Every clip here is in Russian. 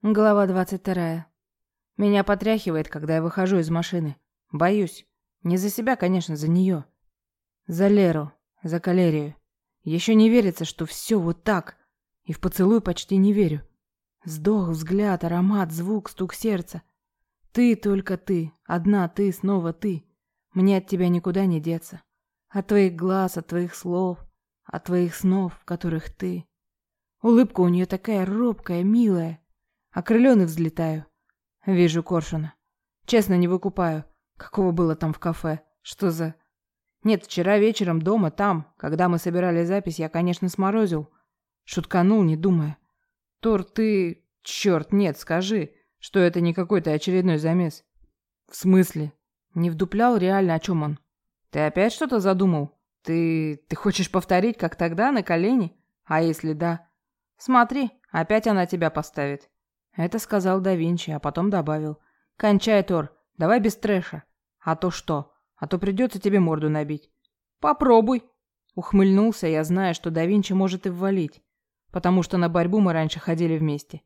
Глава двадцать вторая. Меня потряхивает, когда я выхожу из машины. Боюсь. Не за себя, конечно, за нее. За Леру, за калерию. Еще не верится, что все вот так. И в поцелуй почти не верю. Вздох, взгляд, аромат, звук, стук сердца. Ты только ты, одна ты, снова ты. Мне от тебя никуда не деться. От твоих глаз, от твоих слов, от твоих снов, в которых ты. Улыбка у нее такая робкая, милая. Окрылённый взлетаю. Вижу коршуна. Честно, не выкупаю. Какого было там в кафе? Что за... Нет, вчера вечером дома, там, когда мы собирали запись, я, конечно, сморозил. Шутканул, не думая. Тор, ты... Черт, нет, скажи, что это не какой-то очередной замес. В смысле? Не вдуплял реально, о чем он? Ты опять что-то задумал? Ты... ты хочешь повторить, как тогда, на колени? А если да? Смотри, опять она тебя поставит. Это сказал да Винчи, а потом добавил. «Кончай, Тор, давай без трэша. А то что? А то придется тебе морду набить». «Попробуй». Ухмыльнулся, я зная, что да Винчи может и ввалить, потому что на борьбу мы раньше ходили вместе.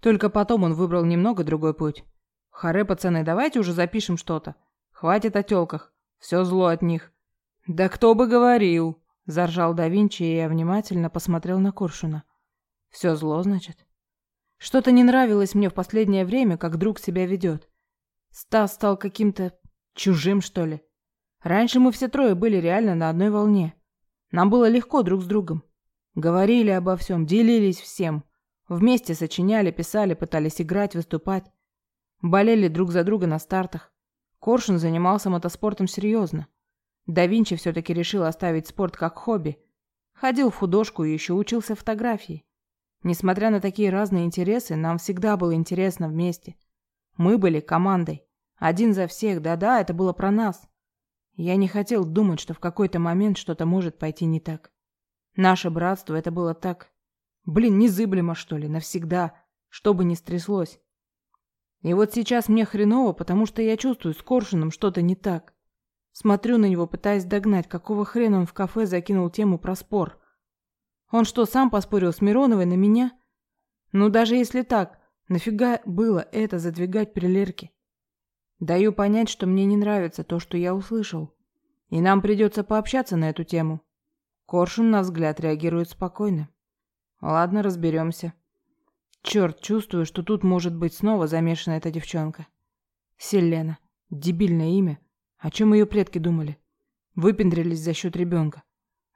Только потом он выбрал немного другой путь. «Харе, пацаны, давайте уже запишем что-то. Хватит о тёлках. Все зло от них». «Да кто бы говорил!» – заржал да Винчи, и я внимательно посмотрел на Коршуна. «Все зло, значит?» Что-то не нравилось мне в последнее время, как друг себя ведет. Стас стал каким-то чужим, что ли. Раньше мы все трое были реально на одной волне. Нам было легко друг с другом. Говорили обо всем, делились всем. Вместе сочиняли, писали, пытались играть, выступать. Болели друг за друга на стартах. Коршун занимался мотоспортом серьезно. Да Винчи все-таки решил оставить спорт как хобби. Ходил в художку и еще учился фотографии. Несмотря на такие разные интересы, нам всегда было интересно вместе. Мы были командой. Один за всех, да-да, это было про нас. Я не хотел думать, что в какой-то момент что-то может пойти не так. Наше братство, это было так... Блин, незыблемо, что ли, навсегда, что бы ни стряслось. И вот сейчас мне хреново, потому что я чувствую с Коршуном что-то не так. Смотрю на него, пытаясь догнать, какого хрена он в кафе закинул тему про спор. Он что, сам поспорил с Мироновой на меня? Ну, даже если так, нафига было это задвигать при Лерке? Даю понять, что мне не нравится то, что я услышал. И нам придется пообщаться на эту тему. Коршун, на взгляд, реагирует спокойно. Ладно, разберемся. Черт, чувствую, что тут может быть снова замешана эта девчонка. Селена. Дебильное имя. О чем ее предки думали? Выпендрились за счет ребенка.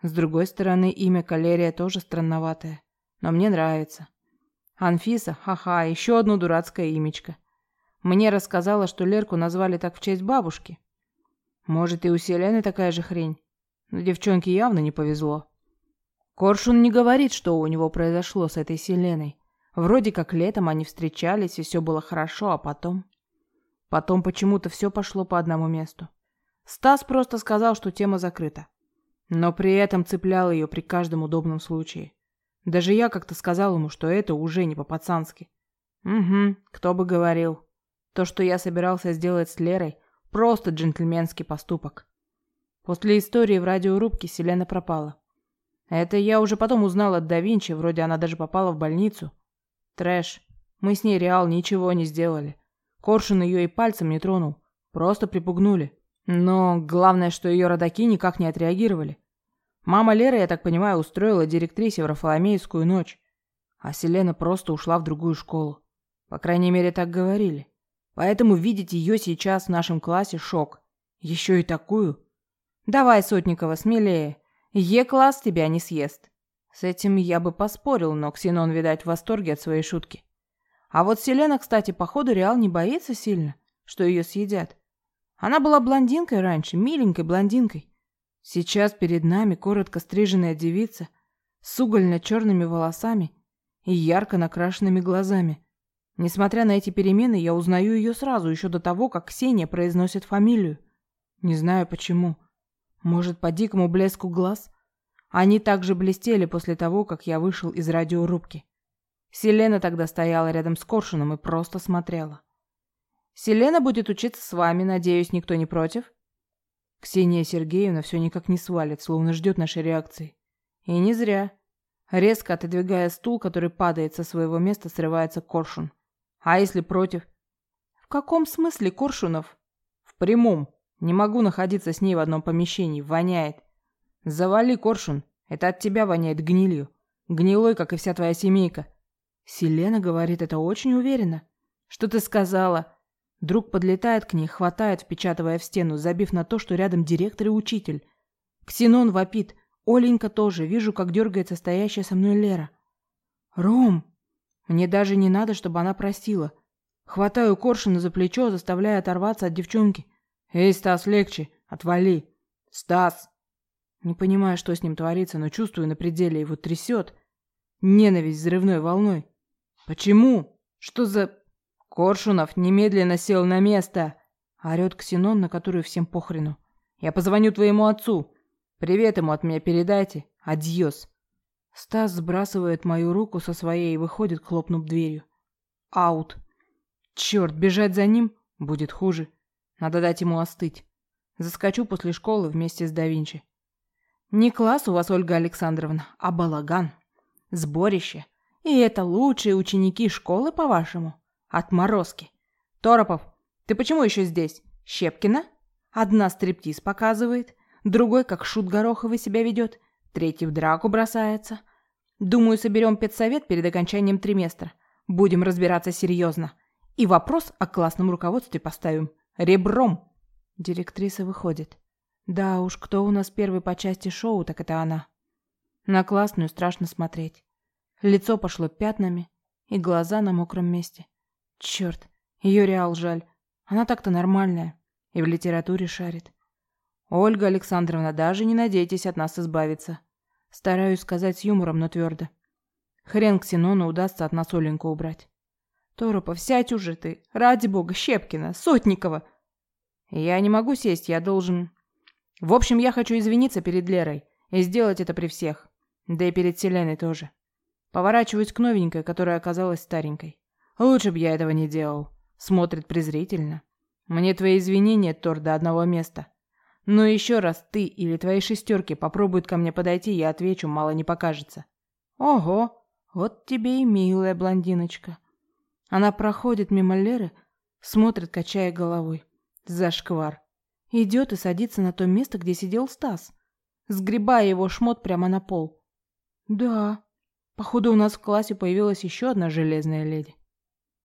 С другой стороны, имя Калерия тоже странноватое. Но мне нравится. Анфиса, ха-ха, еще одно дурацкое имечко. Мне рассказала, что Лерку назвали так в честь бабушки. Может, и у Селены такая же хрень. Но девчонке явно не повезло. Коршун не говорит, что у него произошло с этой Селеной. Вроде как летом они встречались, и все было хорошо, а потом... Потом почему-то все пошло по одному месту. Стас просто сказал, что тема закрыта но при этом цеплял ее при каждом удобном случае. Даже я как-то сказал ему, что это уже не по-пацански. Угу, кто бы говорил. То, что я собирался сделать с Лерой, просто джентльменский поступок. После истории в радиорубке Селена пропала. Это я уже потом узнал от да Винчи, вроде она даже попала в больницу. Трэш. Мы с ней реал ничего не сделали. Коршун ее и пальцем не тронул. Просто припугнули. Но главное, что ее родаки никак не отреагировали. Мама Леры, я так понимаю, устроила директрисе в Рафаламейскую ночь, а Селена просто ушла в другую школу. По крайней мере, так говорили. Поэтому видеть ее сейчас в нашем классе шок. Еще и такую. Давай, Сотникова, смелее. Е-класс тебя не съест. С этим я бы поспорил, но Ксенон, видать, в восторге от своей шутки. А вот Селена, кстати, походу Реал не боится сильно, что ее съедят. Она была блондинкой раньше, миленькой блондинкой. Сейчас перед нами коротко стриженная девица с угольно-черными волосами и ярко накрашенными глазами. Несмотря на эти перемены, я узнаю ее сразу, еще до того, как Ксения произносит фамилию. Не знаю почему. Может, по дикому блеску глаз? Они также блестели после того, как я вышел из радиорубки. Селена тогда стояла рядом с Коршуном и просто смотрела. Селена будет учиться с вами, надеюсь, никто не против?» Ксения Сергеевна все никак не свалит, словно ждет нашей реакции. И не зря. Резко отодвигая стул, который падает со своего места, срывается коршун. А если против? В каком смысле, Коршунов? В прямом. Не могу находиться с ней в одном помещении, воняет. Завали, Коршун, это от тебя воняет гнилью. Гнилой, как и вся твоя семейка. Селена говорит это очень уверенно. Что ты сказала? Друг подлетает к ней, хватает, впечатывая в стену, забив на то, что рядом директор и учитель. Ксенон вопит. Оленька тоже. Вижу, как дергается стоящая со мной Лера. «Ром!» Мне даже не надо, чтобы она просила. Хватаю Коршуна за плечо, заставляя оторваться от девчонки. «Эй, Стас, легче! Отвали!» «Стас!» Не понимаю, что с ним творится, но чувствую на пределе, его трясет. Ненависть взрывной волной. «Почему? Что за...» «Коршунов немедленно сел на место!» Орет Ксенон, на которую всем похрену. «Я позвоню твоему отцу. Привет ему от меня передайте. Адьос!» Стас сбрасывает мою руку со своей и выходит, хлопнув дверью. Аут. Черт, бежать за ним будет хуже. Надо дать ему остыть. Заскочу после школы вместе с да Винчи. Не класс у вас, Ольга Александровна, а балаган. Сборище. И это лучшие ученики школы, по-вашему? Отморозки. Торопов, ты почему еще здесь? Щепкина? Одна стриптиз показывает, другой, как шут Гороховый, себя ведет, третий в драку бросается. Думаю, соберем педсовет перед окончанием триместра. Будем разбираться серьезно. И вопрос о классном руководстве поставим. Ребром. Директриса выходит. Да уж, кто у нас первый по части шоу, так это она. На классную страшно смотреть. Лицо пошло пятнами, и глаза на мокром месте. Черт, ее реал жаль. Она так-то нормальная. И в литературе шарит. Ольга Александровна, даже не надейтесь от нас избавиться. Стараюсь сказать с юмором, но твердо. Хрен Ксенону удастся от нас Оленьку убрать. Торопов, сядь уже ты. Ради бога, Щепкина, Сотникова. Я не могу сесть, я должен... В общем, я хочу извиниться перед Лерой и сделать это при всех. Да и перед Селеной тоже. Поворачиваюсь к новенькой, которая оказалась старенькой. Лучше бы я этого не делал. Смотрит презрительно. Мне твои извинения, Тор, до одного места. Но еще раз ты или твои шестерки попробуют ко мне подойти, я отвечу, мало не покажется. Ого, вот тебе и милая блондиночка. Она проходит мимо Леры, смотрит, качая головой. Зашквар. Идет и садится на то место, где сидел Стас, сгребая его шмот прямо на пол. Да, походу у нас в классе появилась еще одна железная леди.